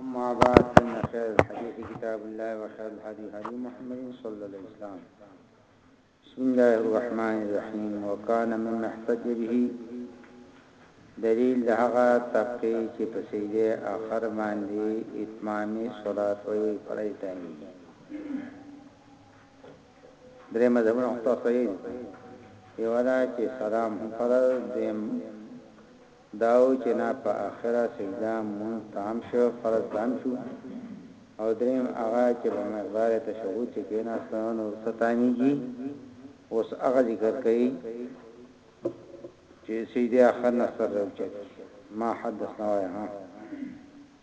اما بعد فإن خير الحديث كتاب الله وخير الهدي هدي محمد صلى الله عليه وسلم بسم الله الرحمن الرحيم وكان من محتج به دلیل دهغه تقی چې په سیده اخر باندې اتمامی صلات وی پړای ټایم درې مذهبونه خطا کوي یو دا چې سلام فرض دیم دا وو چه نا په اخره سجده مونځ ته هم شو فرض ته هم شو او دریم هغه چه په مقدار تشهود چه کیناست نو ورته تامیږی اوس هغه ذکر کوی چه سجده اخر نه سر راوچت کی ما حدثنا وای ها.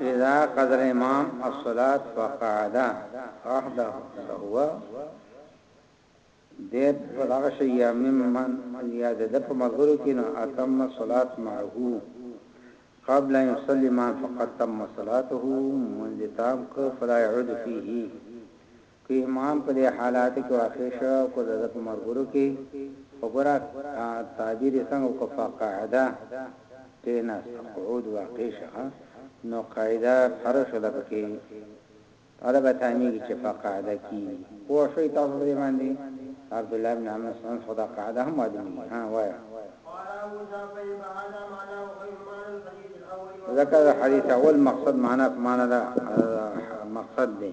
اذا قضى الامام الصلاة وقعد وحده فهو دید دغه شی یا ممن یا د په ملګرو کې نو اتم صلات معه قبل ان يسلم فقد تم صلاته منذ تام فلا يعود فيه که امام په دې حالاتو کې واقع شو او که دده په ملګرو کې، خو ګوره تعبیر یې څنګه وکړ، فقعد، کېناست، قعود واقع شو ښه، نو قعد فرض شو دا پکې پله به تامېږي چې فقعد کېږي، پوه شوئ تاسو په دې باندې؟ د عبدالله بن عمرو بن عاص خو دا قعد هم معلومېږي، ها وایه. ځکه د حدیث اول مقصد معنی په معنی د مقصد دی.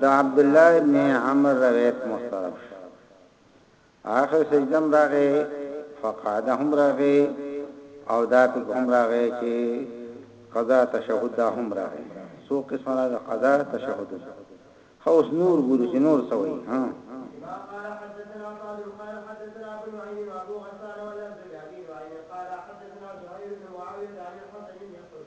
د عبدالله ابن عمر روایت محترم شو اخر سجده هم راغی فقعد هم راغی او دا په هم راغی چې قضا تشهد دا هم راغی سو قسم را د قضا تشهد خو نور ګورو چې نور سوي ها قال حدثنا قال قال حدثنا ابو نعيم وابو غسان ولا زبير قال حدثنا زهير بن معاويه عن الحسن بن يقول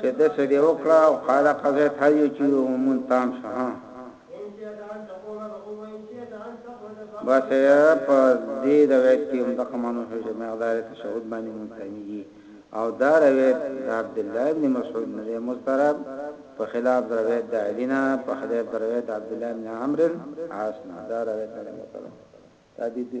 چې ده څه دې وکړه او قال قضيت حاجي چې يو مونځ تام شو ها بس په دې روایت کې هم د قمانو شو چې مقدار تشهود باندې مونږ تاميږي او دا روایت د عبد الله ابن مسعود نه دی مسترب په خلاف د روایت د علی نه په خلاف د روایت د عبد الله ابن عمرو عاص نه دا روایت نه مسترب ثابت دی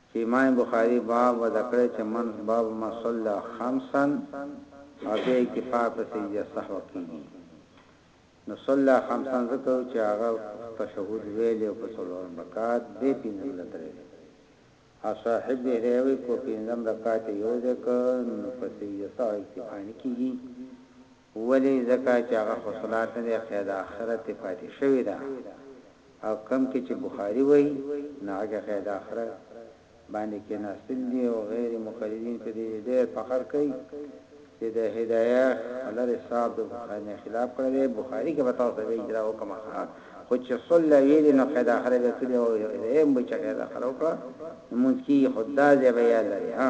چه امام بخاری باب وضع کړی چه من باب من صلی خمسا او بیا اکتفاء په سجده سهو کیږی نو صلی خمسا ځکه وی چه هغه تشهد ویلی او په څلورم رکعت بیا پنځم له دریځه او صاحب دهریه وی که پنځم رکعت یی یو ځای کړ نو په سجده سهو اکتفاء نه کیږی. ولي ځکه چي هغه خو صلات نه دی قید آخره تري پاتي شوي ده او کوم کي چي بخاري وایي نو هغه کي قید آخره باندي کیناستل دي او غیر مقلدین په دي ډیر فخر کوي چي د هدایه خلر صاحب د بخاري نه خلاف کړی دی بخاري کي به تاسو ته بیا اجرا وکړم ښه خو چي صلی ویلي نو قید آخره به کړي او هدایه هم وایي چي قید آخره وکړه نو لمونځ کیږي خو دا ځای به یاد لري ها.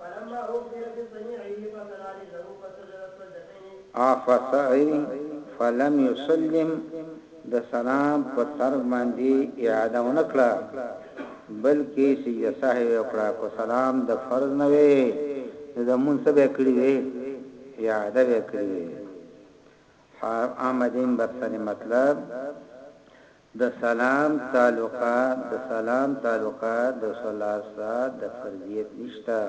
فلما اخبر بصنيعه فصلى رجله فسجد سجدتين. افسعي فلم يسلم د سلام په ترک باندي اعاده ونه کړه بلکي سجده سهو يې وکړه که سلام د فرض نه وی نو د مونځ څه به کړي وی اعاده به کړي وی حا احمدين بر سري مطلب د سلام تعلقه د سلام تعلقه د صلات سره د فرضیت نشته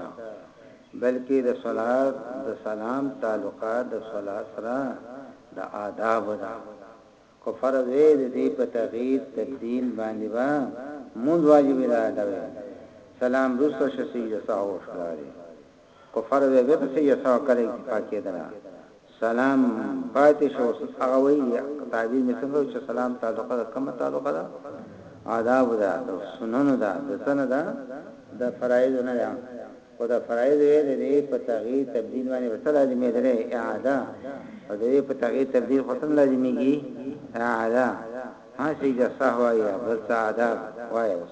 بلکه د صلات د سلام تعلقه د صلات سره د آدابو ده که فرض وی د دې په تغیر تبدیل باندې به مونځ واجب ادا کوي سلام وروسته شه سجده سهو ښکاري کفر وی بیا پسی یسع کله اکتفا کیدله سلام پاتی شو اوس هغه وی تعبیر می څنګه وی چه سلام تعلقه ده کومه تعلقه ده آدابو ده د سننو ده د څه نه ده د فرایضو نه ده خو د فرایضو وی د دی په تغییر تبدیل باندی به څه لازمیدله اعاده او د وی په تغییر تبدیل خو څه نه لازمیږی اعاده ها سجده سهوا یا بل څه آداب وای اوس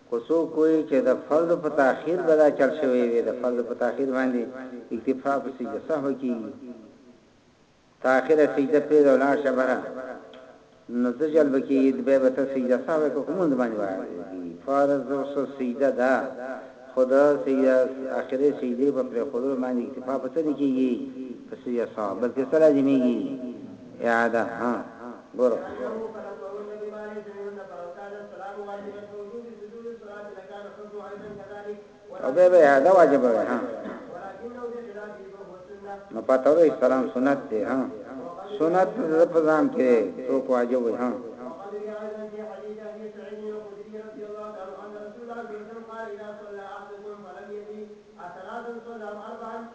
خو څوک وایي چې د فرض په تاخیر به دا چل شوی وي، د فرض په تاخیر باندې اکتفا په سجده سهو کیږي، ته اخره سجده پریږده او لاړ شه بهره، نو څه چل به کیږي، بیا به ته سجده سهو وکړې خو لمونځ باندې به عاجز کیږي، فرض او سجده ده خو د اخرې سجدې په پریښودلو باندې اکتفا په څه نه کیږي، په سجده سهو، بلکې څه لازمیږي، اعاده. ګوره. او بیا به اعاده واجبه وي ها نو پته وي سلام سنت دی ها سنت په ځان کې څوک واجب وي ها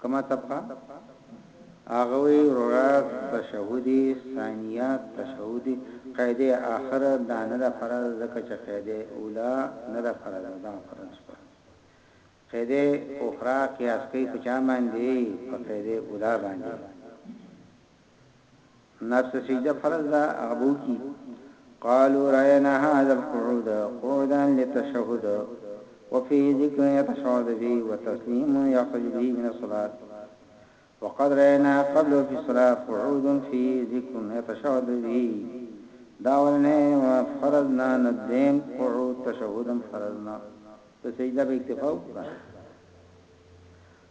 کومه صفحه هغه وی وروره تشهود ثانیه تشهود قاعده اخر دا نه ده فرض ځکه چې قاعده اوله نه ده فرض دا فرض شو قاعده اخرى قیاس کوي په چا باندې په قاعده اوله باندې نفس سجده فرض ده ابو کی قالوا راينا هذا القعود قعودا للتشهد وفي ذكر يتشهد به وتسليم يخرج به من الصلاه وقد رأينا قبل في الصلاة قعود في ذكر يتشهد به داولنا وفرضنا ندين قعود تشهدا فرضنا فسجد باكتفاء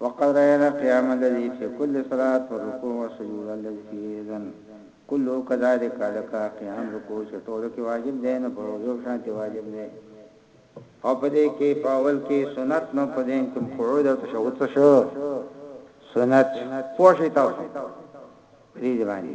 وقد رأينا القيام الذي في كل صلاة والركوع والسجود الذي في اذن كله كذلك لکه قيام رکوع چې ټولو کې واجب دی نو په روژو هم شانتې واجب دی او په دې کې په اول کې سنت نو په دین کې قعود او تشهد څه شو سنت پوه شئ تاسو دې باندې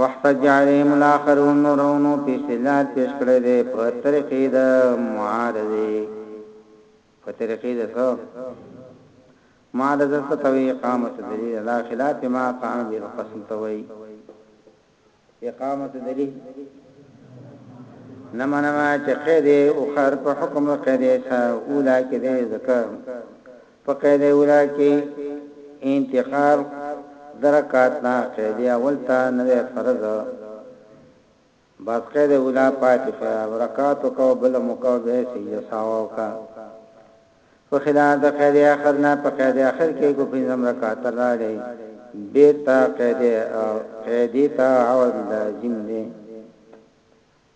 واحتج عليهم الاخرون نورونو په استدلال پیش کړی دی په طریقې د معارضې په طریقې د څه معارضه ستوي اقامت دلیل لا خلاف ما قام بالقسم توي اقامت دلیل نمنما چې قید او خر په حکم قید سا اولا کې دې ذکر په قاعده اولی کی انتقال د رکعت نه قاعده اول ته نه دی فرض بس قاعده اولی پاتی شه یو رکعت وکه او بل هم وکه او بیا سجده سهوه وکه په خلاف د قاعده اخر نه په قاعده اخر کی کو پنځم رکعت راړی بیرته قاعده قاعده ته عوض لازم دی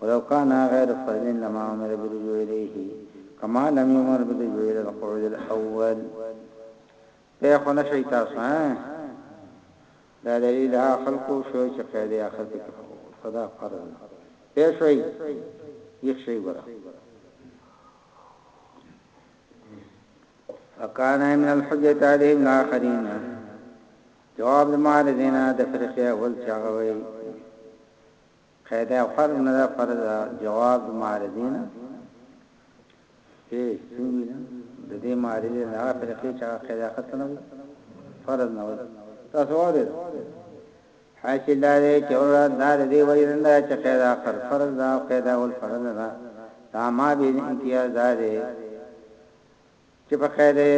ولو کان غیر فرض لما امر بالرجوع الیه کما لم یؤمر بالرجوع الی القعود الاول پوه خو نه شئ تاسو ها دا دلیل هغه خلکو شو چې قاعده اخر پکې صدا فرض ده پوه شئ یخ شي ګره فکان من الحجت عليهم الاخرين جواب د مال دینا د فرقه اول چاغوي که دا فرض نه ده فرض جواب د معارضې نه پیش کیږي د دې معارضې نه هغه فرقې چې هغه قاعده خطر نه فرض نه وي تاسو وایي حاصل دا دی چې اور دا دې وایي نه چې قاعده اخر فرض دا قاعده ول فرض نه دا ما به امتیاز دا دی چه په قاعده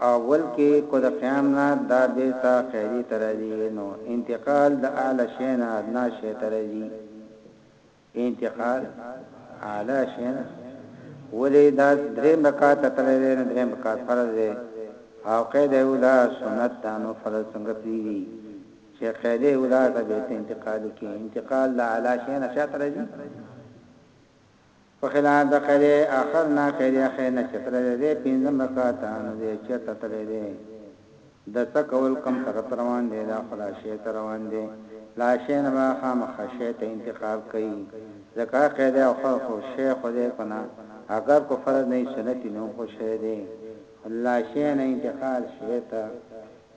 اول کی کو د قیام نه دا بیرته قاعدی ته راځی نو انتقال د اعلی شی نه ادنا شی ته راځی انتقال اعلی شی نه ولی دا دریم رکعت تللی دی نو دریم رکعت فرض دی او قاعده اولا سنت دا نو فرض څنګه پیری چه قاعده اولا ته بیرته انتقال کی انتقال د اعلی شی نه شاته راځی په خلاف د قیدې اخر نه قیدې اخر نه چې تللی دی پنځم رکعت ته نو دی چېرته تللی دی د څه کول کوم طرف ته روان دی دا خو لا شې ته روان دی لا شې نه به خامخا شې ته انتقال کوي ځکه قیدې اخر خو شې خو دی کنه اګر کو فرض نه وي سنت وي نو هم خو شې دی خو لا شې نه انتقال شې ته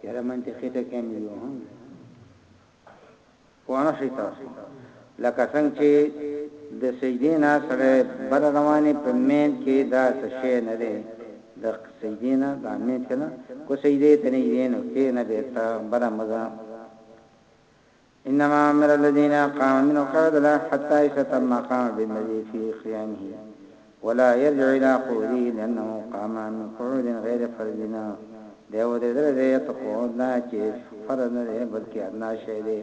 یاره منطقي ټکی مې یو هم. پوه نشئ تاسو لکه څنګه چې د سجدې نه سړی بره رواني په مينځ کې دا څه شی نه دی د سجدې نه دا مينځ کې نه کو سجدې ته نږدې نو کې نه بيرته بره مزه انما امر الذين قاموا من القعد لا حتى يستم قام بالنبي في خيامه ولا يرجع الى قعوده لانه قام عن قعود غير فرض نه دی ودرېدلی دی په قعود دا چې فرض نه دی بلکې ادنی شی دی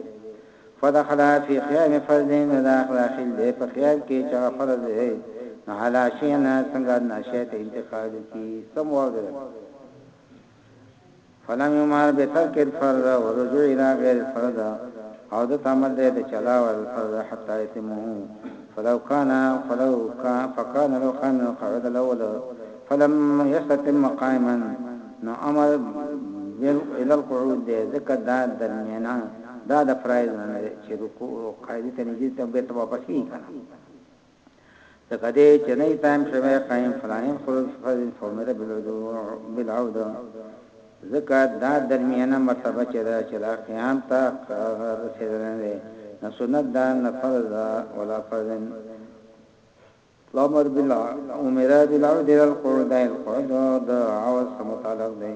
فدخل في قيام فرض نو دا داخل دی په قيام کې چې هغه فرض دی نو علی شي نه څنګه ادنی شی ته انتقال وکړي سم واورېدل فلم يمار بترک الفرض والرجوع الى غير الفرض او د تعمل دی د چلاو الفرض حتى يتمه فلو كان فلو كان فكان لو قائما القاعد الاول فلم يستتم قائما نو امر بل الى القعود دی ځکه دا درمیانه دا د فرایض نه چې رکوع قاعده ته نږدې ته بیرته واپس کیږي کنه ځکه دې چې نه قائم شوه قائم فلانین خروج فرض فمر بالعدو بالعود ځکه دا درمیانه مرتبه چې دا چې لا قیام ته رسیدل نه نه سنت دا نه فرض ولا فرض لامر بلا امرا بلا دل القعود القعود دا عوض متعلق دی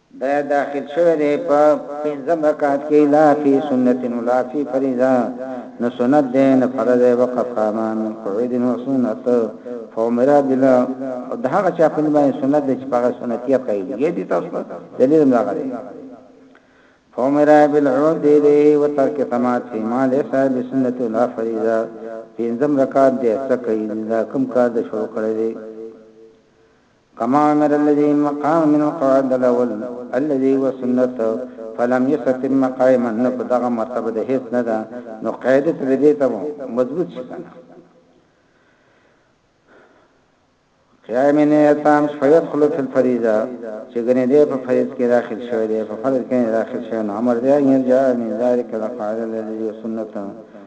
دا داخل شوی دی په پنځم رکعت کې لا فی سنت ولا فی فریضه نه سنت دی نه فرض دی وقف قام من قعود وسنت فامر بلا دا هغه چې په باندې سنت دی چې په هغه سنتیه کوي یی دي تاسو دلیل نه غلي فامر بالعود دی او ترک تمات فی ما ليس بسنت ولا فریضه پنځم رکعت دی څه کوي دا کوم کار د شروع کړی دی کما امر الذي مقام من القواعد الاول الذي هو سنت فلم يستتم مقائما نو په دغه مرتبه د هیڅ نه ده نو قاعده ته دې ته مضبوط شي کنه قیام نه تام فیدخل فی الفریضه چې ګنې دې په فریض کې داخل شوی دی په فرض کې داخل شوی نو امر دی یې جاء من ذلک القاعده الذي سنت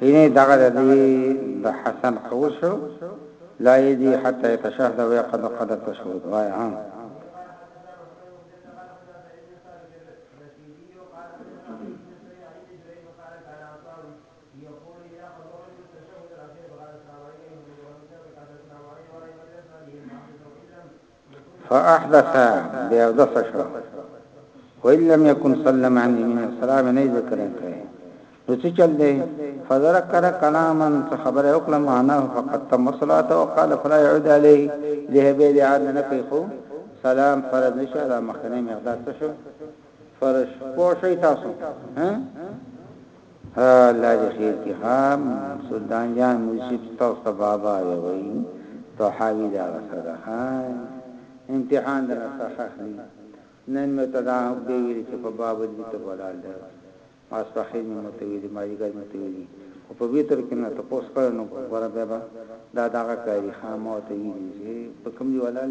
یعنی دغه د د حسن قول شو لا یدی حتی تشهد و قد قد تشهد وای ها فاحدث بیا اودس شو وان لم يكن سلم عن يمين السلام نه ذکر کړي نو څه چل دی فذكر كلاما خبر وکړه معنا فقط تم صلاته وقال فلا يعود عليه له به دي عاد نه کوي خو سلام فرض نشه دا مخکنه مقدار څه شو فرض پوه شئ تاسو ها الله دې خیر کی ها سلطان جان موسی تاسو بابا دی وای تو حاوی دا سره ها امتحان در سره اخلي نن مې تدا به ویل چې په باب دې ته ولال ده ماس په خیر مې متویل ما یې ګل متویل او په ویتر کې نه ته پوس کړو نو ګوره به دا دا کاری خامو ته ویل چې په کوم دی ولال